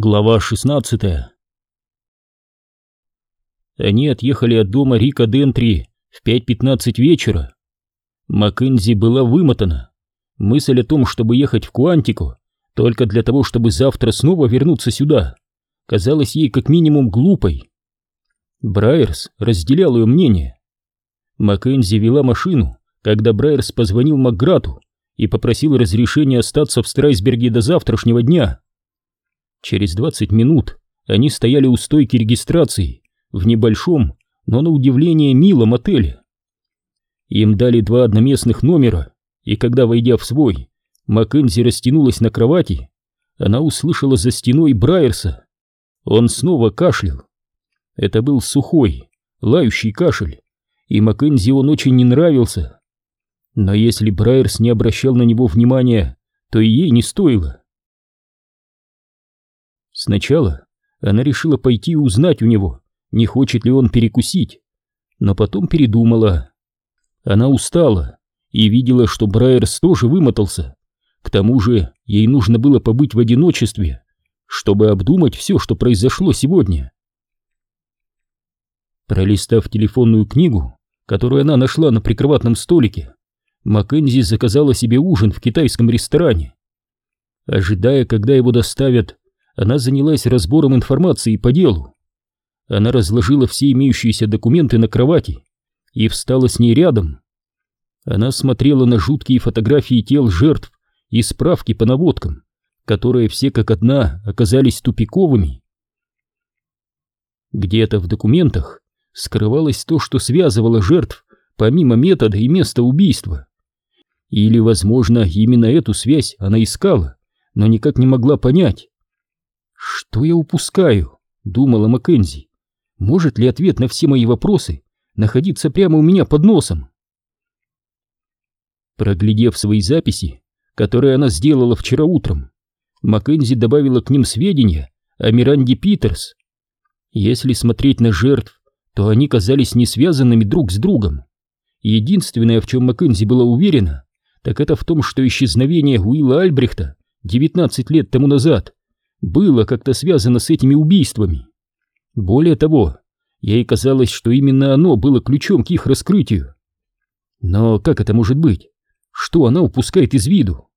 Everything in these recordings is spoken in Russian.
Глава 16 Они отъехали от дома Рика Дентри в 5.15 вечера. Маккензи была вымотана. Мысль о том, чтобы ехать в Куантико только для того, чтобы завтра снова вернуться сюда, казалась ей как минимум глупой. Брайерс разделял ее мнение. Маккензи вела машину, когда Брайерс позвонил Макграту и попросил разрешения остаться в Страйсберге до завтрашнего дня. Через 20 минут они стояли у стойки регистрации в небольшом, но на удивление милом отеле. Им дали два одноместных номера, и когда, войдя в свой, Маккензи растянулась на кровати, она услышала за стеной Брайерса. Он снова кашлял. Это был сухой, лающий кашель, и Маккензи он очень не нравился. Но если Брайерс не обращал на него внимания, то и ей не стоило. Сначала она решила пойти узнать у него, не хочет ли он перекусить, но потом передумала. Она устала и видела, что Брайерс тоже вымотался. К тому же ей нужно было побыть в одиночестве, чтобы обдумать все, что произошло сегодня. Пролистав телефонную книгу, которую она нашла на прикроватном столике, Маккензи заказала себе ужин в китайском ресторане. Ожидая, когда его доставят, она занялась разбором информации по делу. Она разложила все имеющиеся документы на кровати и встала с ней рядом. Она смотрела на жуткие фотографии тел жертв и справки по наводкам, которые все как одна оказались тупиковыми. Где-то в документах скрывалось то, что связывало жертв помимо метода и места убийства. Или, возможно, именно эту связь она искала, но никак не могла понять. «Что я упускаю?» — думала Маккензи. «Может ли ответ на все мои вопросы находиться прямо у меня под носом?» Проглядев свои записи, которые она сделала вчера утром, Маккензи добавила к ним сведения о Миранде Питерс. Если смотреть на жертв, то они казались не связанными друг с другом. Единственное, в чем Маккензи была уверена, так это в том, что исчезновение Уилла Альбрехта 19 лет тому назад было как-то связано с этими убийствами. Более того, ей казалось, что именно оно было ключом к их раскрытию. Но как это может быть? Что она упускает из виду?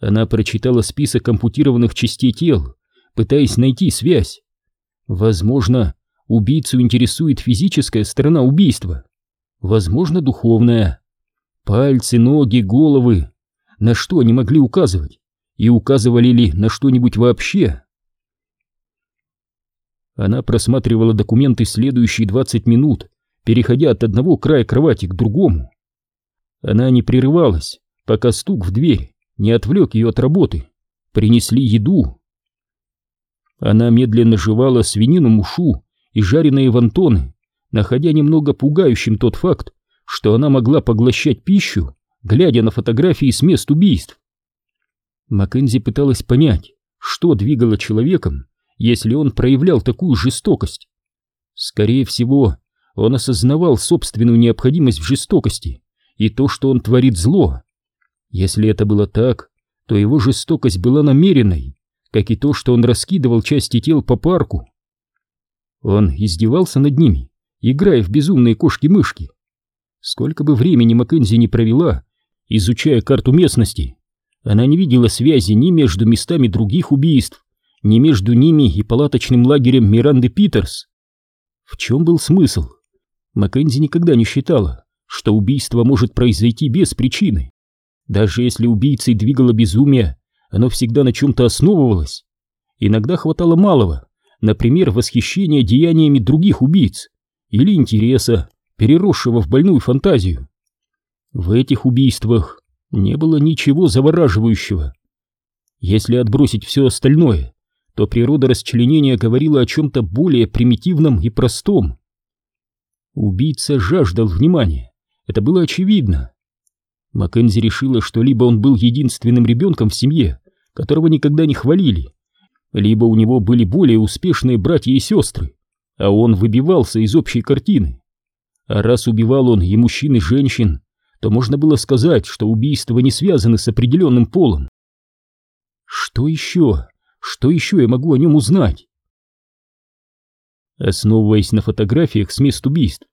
Она прочитала список ампутированных частей тел, пытаясь найти связь. Возможно, убийцу интересует физическая сторона убийства, возможно, духовная. Пальцы, ноги, головы. На что они могли указывать? И указывали ли на что-нибудь вообще. Она просматривала документы следующие 20 минут, переходя от одного края кровати к другому. Она не прерывалась, пока стук в дверь не отвлек ее от работы. Принесли еду. Она медленно жевала свинину мушу и жареные вантоны, находя немного пугающим тот факт, что она могла поглощать пищу, глядя на фотографии с мест убийств. Маккензи пыталась понять, что двигало человеком, если он проявлял такую жестокость. Скорее всего, он осознавал собственную необходимость в жестокости и то, что он творит зло. Если это было так, то его жестокость была намеренной, как и то, что он раскидывал части тел по парку. Он издевался над ними, играя в безумные кошки-мышки. Сколько бы времени Маккензи не провела, изучая карту местности, она не видела связи ни между местами других убийств, ни между ними и палаточным лагерем Миранды Питерс. В чем был смысл? Маккензи никогда не считала, что убийство может произойти без причины. Даже если убийцей двигало безумие, оно всегда на чем-то основывалось. Иногда хватало малого, например, восхищения деяниями других убийц или интереса, переросшего в больную фантазию. В этих убийствах не было ничего завораживающего. Если отбросить все остальное, то природа расчленения говорила о чем-то более примитивном и простом. Убийца жаждал внимания, это было очевидно. Маккензи решила, что либо он был единственным ребенком в семье, которого никогда не хвалили, либо у него были более успешные братья и сестры, а он выбивался из общей картины. А раз убивал он и мужчин, и женщин, то можно было сказать, что убийства не связаны с определенным полом. Что еще? Что еще я могу о нем узнать? Основываясь на фотографиях с мест убийств,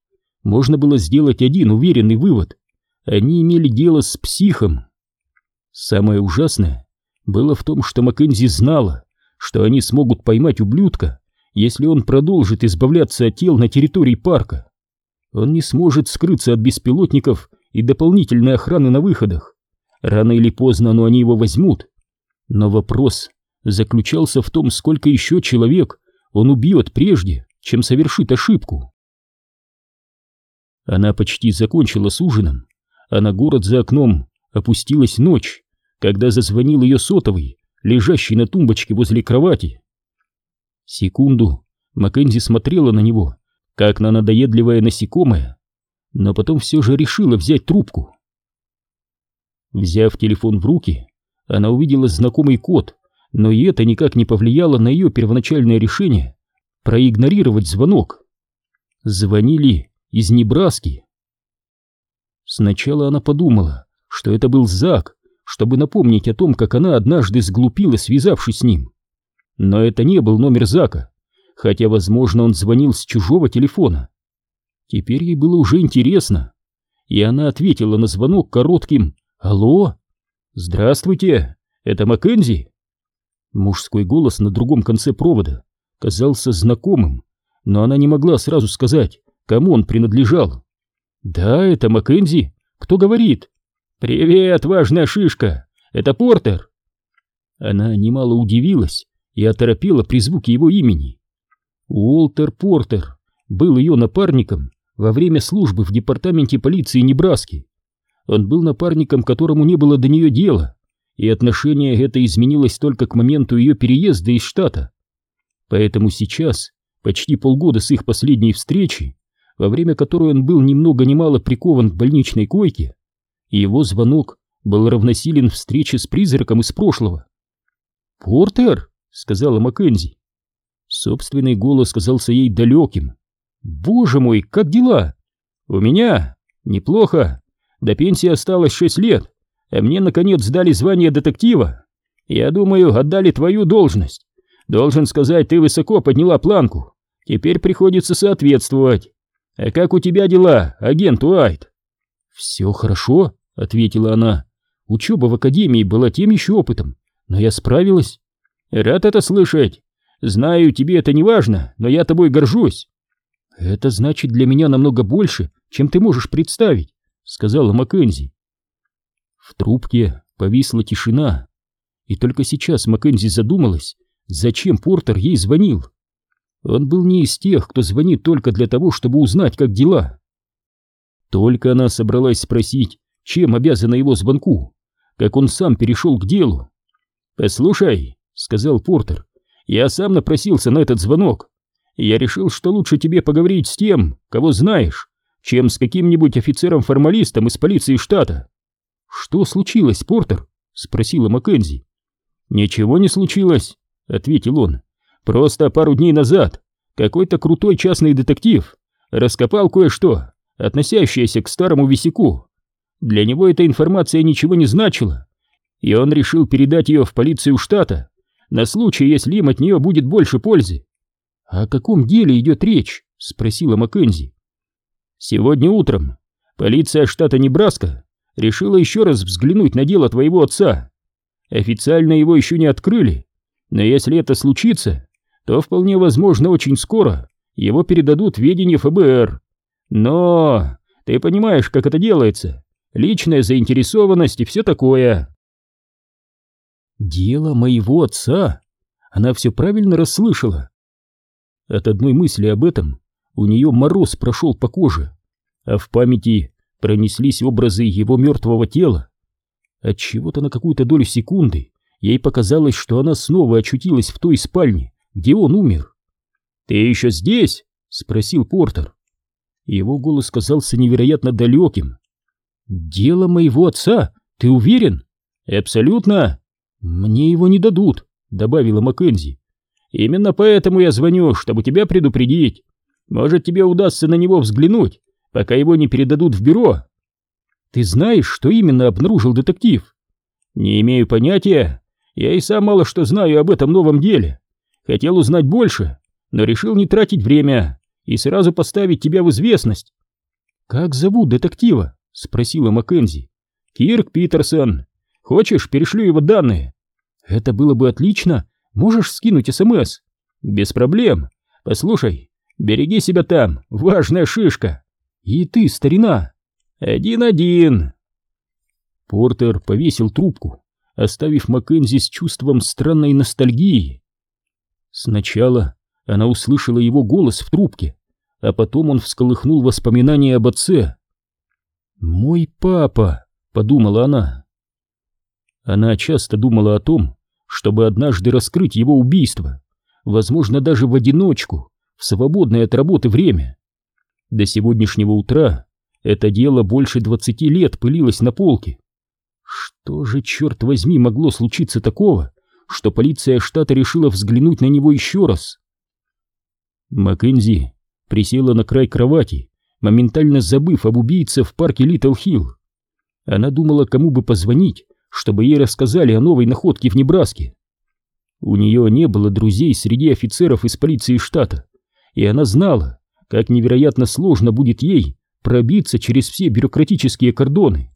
можно было сделать один уверенный вывод. Они имели дело с психом. Самое ужасное было в том, что Маккензи знала, что они смогут поймать ублюдка, если он продолжит избавляться от тел на территории парка. Он не сможет скрыться от беспилотников и дополнительной охраны на выходах. Рано или поздно, но они его возьмут. Но вопрос заключался в том, сколько еще человек он убьет прежде, чем совершит ошибку. Она почти закончила с ужином, а на город за окном опустилась ночь, когда зазвонил ее сотовый, лежащий на тумбочке возле кровати. Секунду Маккензи смотрела на него, как на надоедливое насекомое, но потом все же решила взять трубку. Взяв телефон в руки, она увидела знакомый код, но и это никак не повлияло на ее первоначальное решение проигнорировать звонок. Звонили из Небраски. Сначала она подумала, что это был Зак, чтобы напомнить о том, как она однажды сглупила, связавшись с ним. Но это не был номер Зака, хотя, возможно, он звонил с чужого телефона. Теперь ей было уже интересно, и она ответила на звонок коротким «Алло? Здравствуйте, это Маккензи?» Мужской голос на другом конце провода казался знакомым, но она не могла сразу сказать, кому он принадлежал. «Да, это Маккензи. Кто говорит?» «Привет, важная шишка! Это Портер!» Она немало удивилась и оторопела при звуке его имени. Уолтер Портер был ее напарником во время службы в департаменте полиции Небраски. Он был напарником, которому не было до нее дела, и отношение это изменилось только к моменту ее переезда из штата. Поэтому сейчас, почти полгода с их последней встречи, во время которой он был ни много ни мало прикован к больничной койке, его звонок был равносилен встрече с призраком из прошлого. «Портер!» — сказала Маккензи. Собственный голос казался ей далеким. «Боже мой, как дела?» «У меня? Неплохо. До пенсии осталось шесть лет, а мне, наконец, сдали звание детектива. Я думаю, отдали твою должность. Должен сказать, ты высоко подняла планку. Теперь приходится соответствовать. А как у тебя дела, агент Уайт? Все хорошо, ответила она. Учеба в академии была тем еще опытом, но я справилась. Рад это слышать. Знаю, тебе это не важно, но я тобой горжусь. Это значит для меня намного больше, чем ты можешь представить, сказала Маккензи. В трубке повисла тишина, и только сейчас Маккензи задумалась, Зачем Портер ей звонил? Он был не из тех, кто звонит только для того, чтобы узнать, как дела. Только она собралась спросить, чем обязана его звонку, как он сам перешел к делу. «Послушай», — сказал Портер, — «я сам напросился на этот звонок. Я решил, что лучше тебе поговорить с тем, кого знаешь, чем с каким-нибудь офицером-формалистом из полиции штата». «Что случилось, Портер?» — спросила Маккензи. «Ничего не случилось ответил он. Просто пару дней назад какой-то крутой частный детектив раскопал кое-что, относящееся к старому висяку. Для него эта информация ничего не значила, и он решил передать ее в полицию штата на случай, если им от нее будет больше пользы. «О каком деле идет речь?» — спросила Маккензи. «Сегодня утром полиция штата Небраска решила еще раз взглянуть на дело твоего отца. Официально его еще не открыли, но если это случится, то вполне возможно очень скоро его передадут в ведение ФБР. Но ты понимаешь, как это делается. Личная заинтересованность и все такое. Дело моего отца. Она все правильно расслышала. От одной мысли об этом у нее мороз прошел по коже, а в памяти пронеслись образы его мертвого тела. От чего-то на какую-то долю секунды Ей показалось, что она снова очутилась в той спальне, где он умер. «Ты еще здесь?» — спросил Портер. Его голос казался невероятно далеким. «Дело моего отца, ты уверен?» «Абсолютно!» «Мне его не дадут», — добавила Маккензи. «Именно поэтому я звоню, чтобы тебя предупредить. Может, тебе удастся на него взглянуть, пока его не передадут в бюро». «Ты знаешь, что именно обнаружил детектив?» «Не имею понятия, Я и сам мало что знаю об этом новом деле. Хотел узнать больше, но решил не тратить время и сразу поставить тебя в известность. «Как зовут детектива?» — спросила Маккензи. «Кирк Питерсон. Хочешь, перешлю его данные?» «Это было бы отлично. Можешь скинуть СМС?» «Без проблем. Послушай, береги себя там, важная шишка. И ты, старина. Один-один». Портер повесил трубку, оставив Маккензи с чувством странной ностальгии. Сначала она услышала его голос в трубке, а потом он всколыхнул воспоминания об отце. «Мой папа», — подумала она. Она часто думала о том, чтобы однажды раскрыть его убийство, возможно, даже в одиночку, в свободное от работы время. До сегодняшнего утра это дело больше двадцати лет пылилось на полке. Что же, черт возьми, могло случиться такого, что полиция штата решила взглянуть на него еще раз? Маккензи присела на край кровати, моментально забыв об убийце в парке Литл Хилл. Она думала, кому бы позвонить, чтобы ей рассказали о новой находке в Небраске. У нее не было друзей среди офицеров из полиции штата, и она знала, как невероятно сложно будет ей пробиться через все бюрократические кордоны.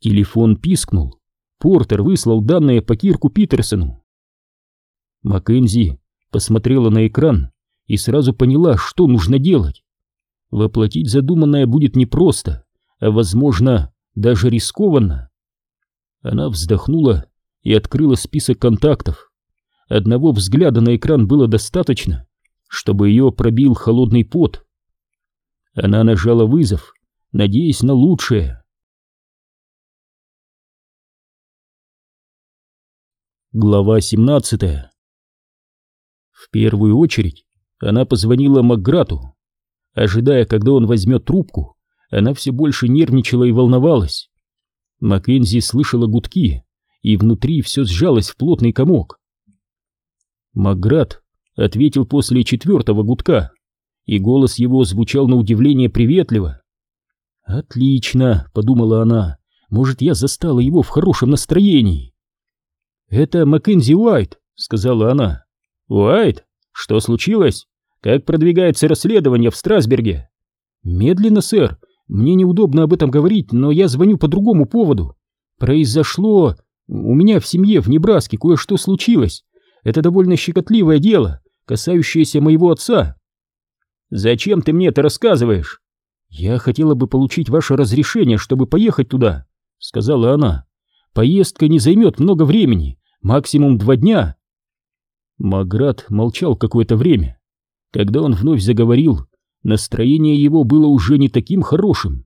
Телефон пискнул. Портер выслал данные по Кирку Питерсону. Маккензи посмотрела на экран и сразу поняла, что нужно делать. Воплотить задуманное будет непросто, а, возможно, даже рискованно. Она вздохнула и открыла список контактов. Одного взгляда на экран было достаточно, чтобы ее пробил холодный пот. Она нажала вызов, надеясь на лучшее. Глава 17 В первую очередь она позвонила Макграту. Ожидая, когда он возьмет трубку, она все больше нервничала и волновалась. Маккензи слышала гудки, и внутри все сжалось в плотный комок. Макград ответил после четвертого гудка, и голос его звучал на удивление приветливо. «Отлично», — подумала она, — «может, я застала его в хорошем настроении». «Это Маккензи Уайт», — сказала она. «Уайт? Что случилось? Как продвигается расследование в Страсберге?» «Медленно, сэр. Мне неудобно об этом говорить, но я звоню по другому поводу. Произошло... У меня в семье в Небраске кое-что случилось. Это довольно щекотливое дело, касающееся моего отца. Зачем ты мне это рассказываешь? Я хотела бы получить ваше разрешение, чтобы поехать туда, сказала она. Поездка не займет много времени, максимум два дня. Маград молчал какое-то время. Когда он вновь заговорил, настроение его было уже не таким хорошим.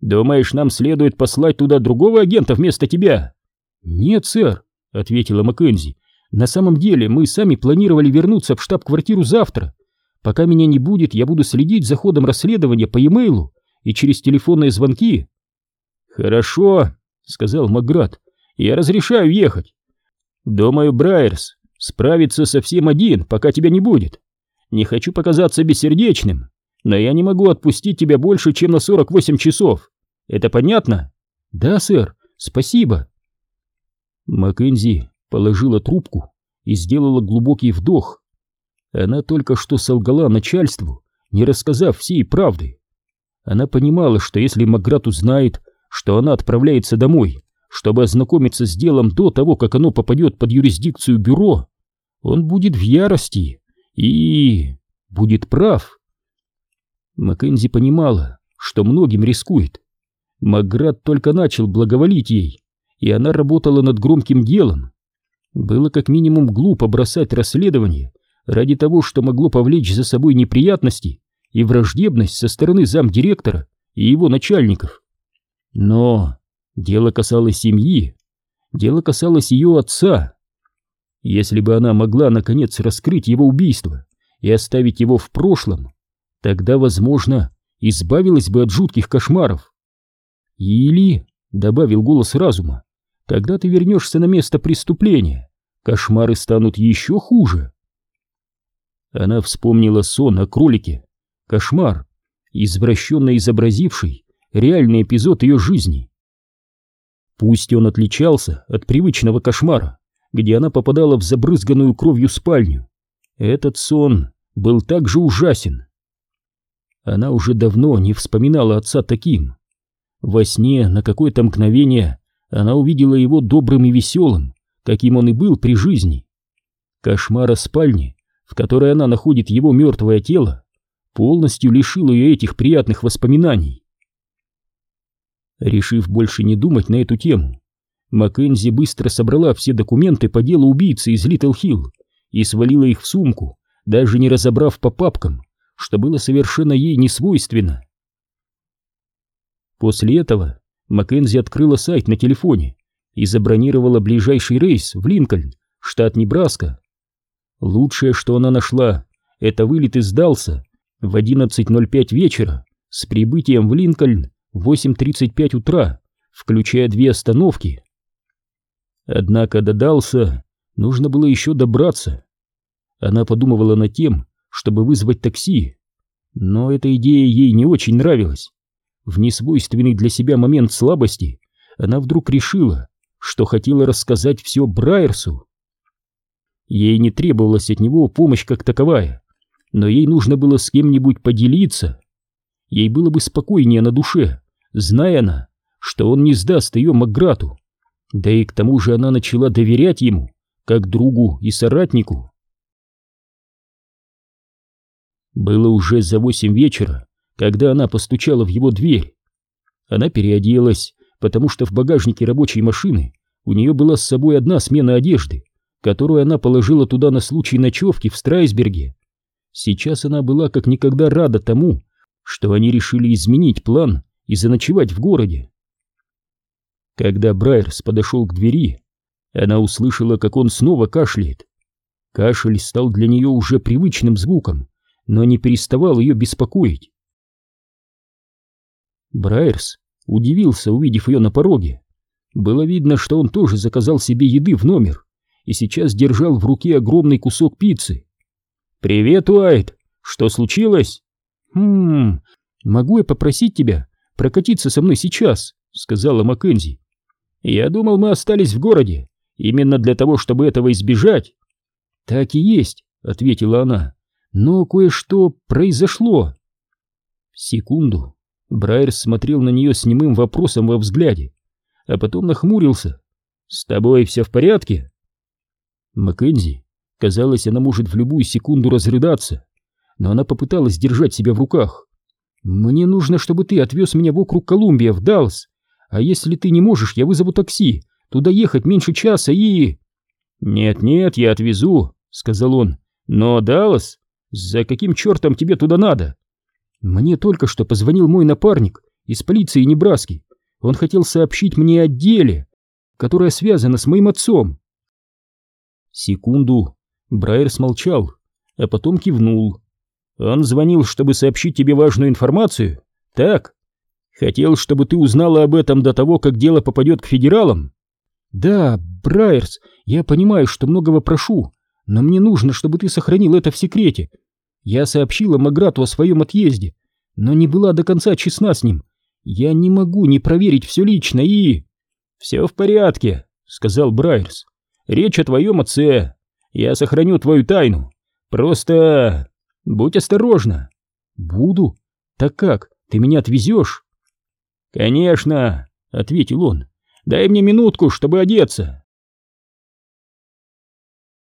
«Думаешь, нам следует послать туда другого агента вместо тебя?» «Нет, сэр», — ответила Маккензи. «На самом деле мы сами планировали вернуться в штаб-квартиру завтра. Пока меня не будет, я буду следить за ходом расследования по e-mail и через телефонные звонки». «Хорошо», — сказал Макград. «Я разрешаю ехать. Думаю, Брайерс справится совсем один, пока тебя не будет. Не хочу показаться бессердечным, но я не могу отпустить тебя больше, чем на 48 часов. Это понятно? Да, сэр, спасибо. Маккензи положила трубку и сделала глубокий вдох. Она только что солгала начальству, не рассказав всей правды. Она понимала, что если Маграт узнает, что она отправляется домой, чтобы ознакомиться с делом до того, как оно попадет под юрисдикцию бюро, он будет в ярости и... будет прав. Маккензи понимала, что многим рискует. Маград только начал благоволить ей, и она работала над громким делом. Было как минимум глупо бросать расследование ради того, что могло повлечь за собой неприятности и враждебность со стороны замдиректора и его начальников. Но дело касалось семьи, дело касалось ее отца. Если бы она могла, наконец, раскрыть его убийство и оставить его в прошлом, тогда, возможно, избавилась бы от жутких кошмаров. Или, — добавил голос разума, — когда ты вернешься на место преступления, кошмары станут еще хуже. Она вспомнила сон о кролике, кошмар, извращенно изобразивший реальный эпизод ее жизни. Пусть он отличался от привычного кошмара, где она попадала в забрызганную кровью спальню, этот сон был так же ужасен. Она уже давно не вспоминала отца таким. Во сне на какое-то мгновение она увидела его добрым и веселым, каким он и был при жизни. Кошмар о спальне, в которой она находит его мертвое тело, полностью лишил ее этих приятных воспоминаний. Решив больше не думать на эту тему, Маккензи быстро собрала все документы по делу убийцы из Литл-Хилл и свалила их в сумку, даже не разобрав по папкам, что было совершенно ей не свойственно. После этого Маккензи открыла сайт на телефоне и забронировала ближайший рейс в Линкольн, штат Небраска. Лучшее, что она нашла, это вылет из Далса в 11.05 вечера с прибытием в Линкольн в 8.35 утра, включая две остановки. Однако до Далса нужно было еще добраться. Она подумывала над тем, чтобы вызвать такси, но эта идея ей не очень нравилась. В несвойственный для себя момент слабости она вдруг решила, что хотела рассказать все Брайерсу. Ей не требовалась от него помощь как таковая, но ей нужно было с кем-нибудь поделиться. Ей было бы спокойнее на душе, зная она, что он не сдаст ее Макграту. Да и к тому же она начала доверять ему, как другу и соратнику. Было уже за восемь вечера, когда она постучала в его дверь. Она переоделась, потому что в багажнике рабочей машины у нее была с собой одна смена одежды, которую она положила туда на случай ночевки в Страйсберге. Сейчас она была как никогда рада тому, что они решили изменить план и заночевать в городе. Когда Брайерс подошел к двери, она услышала, как он снова кашляет. Кашель стал для нее уже привычным звуком, но не переставал ее беспокоить. Брайерс удивился, увидев ее на пороге. Было видно, что он тоже заказал себе еды в номер и сейчас держал в руке огромный кусок пиццы. «Привет, Уайт! Что случилось?» «Хм... Могу я попросить тебя прокатиться со мной сейчас?» — сказала Маккензи. «Я думал, мы остались в городе, именно для того, чтобы этого избежать». «Так и есть», — ответила она. «Но кое-что произошло». Секунду Брайер смотрел на нее с немым вопросом во взгляде, а потом нахмурился. «С тобой все в порядке?» Маккензи, казалось, она может в любую секунду разрыдаться, но она попыталась держать себя в руках. «Мне нужно, чтобы ты отвез меня вокруг Колумбия, в Даллас. А если ты не можешь, я вызову такси. Туда ехать меньше часа и...» «Нет-нет, я отвезу», — сказал он. «Но Даллас? За каким чертом тебе туда надо?» Мне только что позвонил мой напарник из полиции Небраски. Он хотел сообщить мне о деле, которое связано с моим отцом. Секунду Брайер смолчал, а потом кивнул. Он звонил, чтобы сообщить тебе важную информацию? Так? Хотел, чтобы ты узнала об этом до того, как дело попадет к федералам? Да, Брайерс, я понимаю, что многого прошу, но мне нужно, чтобы ты сохранил это в секрете, я сообщила Маграту о своем отъезде, но не была до конца честна с ним. Я не могу не проверить все лично и... «Все в порядке», — сказал Брайерс. «Речь о твоем отце. Я сохраню твою тайну. Просто... будь осторожна». «Буду? Так как, ты меня отвезешь?» «Конечно», — ответил он. «Дай мне минутку, чтобы одеться».